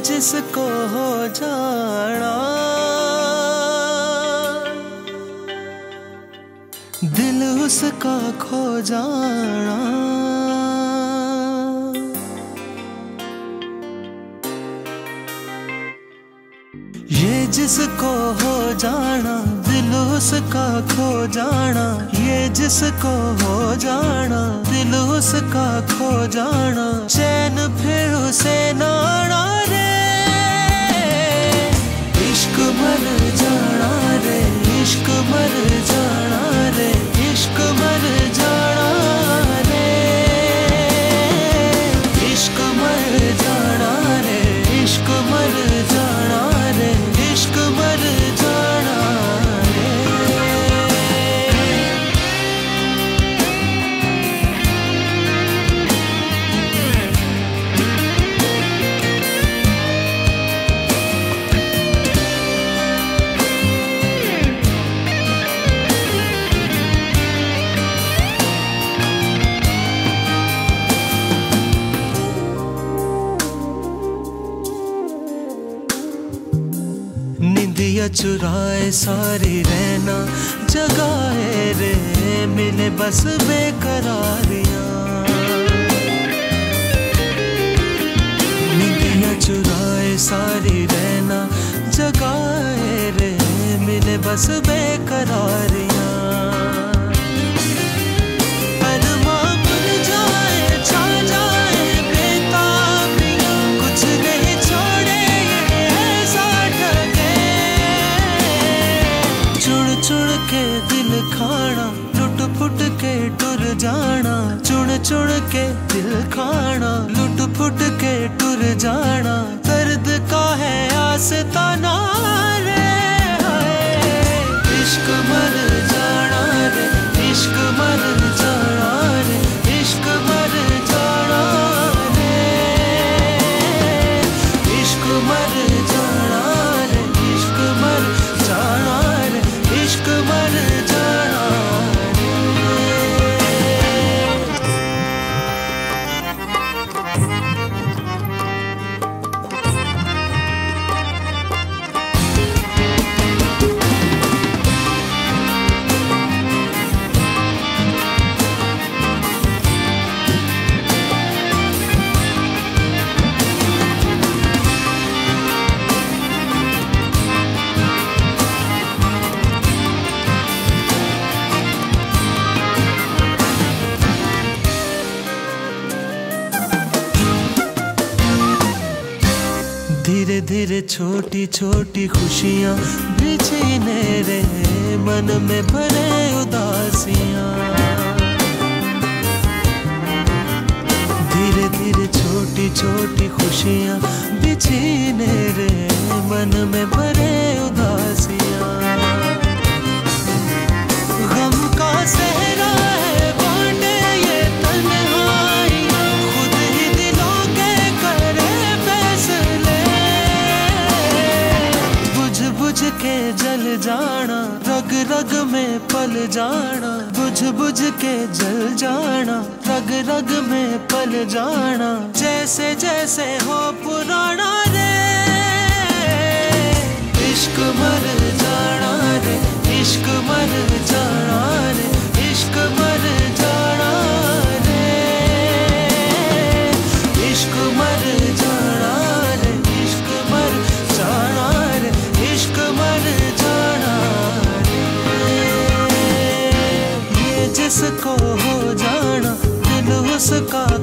जिसको हो जाना। दिल उसका खो जाना। ये जिसको हो जाना, दिल उसका खो जाना। ये जिसको हो जाना, दिल उसका खो जाना। चैन फिर उसे नाना रे। इश्क निंदिया चुराए सारी रहना, जगाए रे, मिले बस बेकरारियाँ। निंदिया चुराए सारी रहना, जगाए रे, मिले बस बेकरारियाँ। जाना, चुन चुन के दिल खाना, लुट फुट के टुर जाना, दर्द का है आस्ताना। धीरे छोटी छोटी खुशियाँ बिछीने छीने रे मन में भरे उदासियाँ। धीरे धीरे छोटी छोटी खुशियाँ बिछीने छीने रे मन में भरे जल जाना, रग रग में पल जाना, बुझ बुझ के जल जाना, रग रग में पल जाना, जैसे जैसे हो पुराना रे। इश्क मर का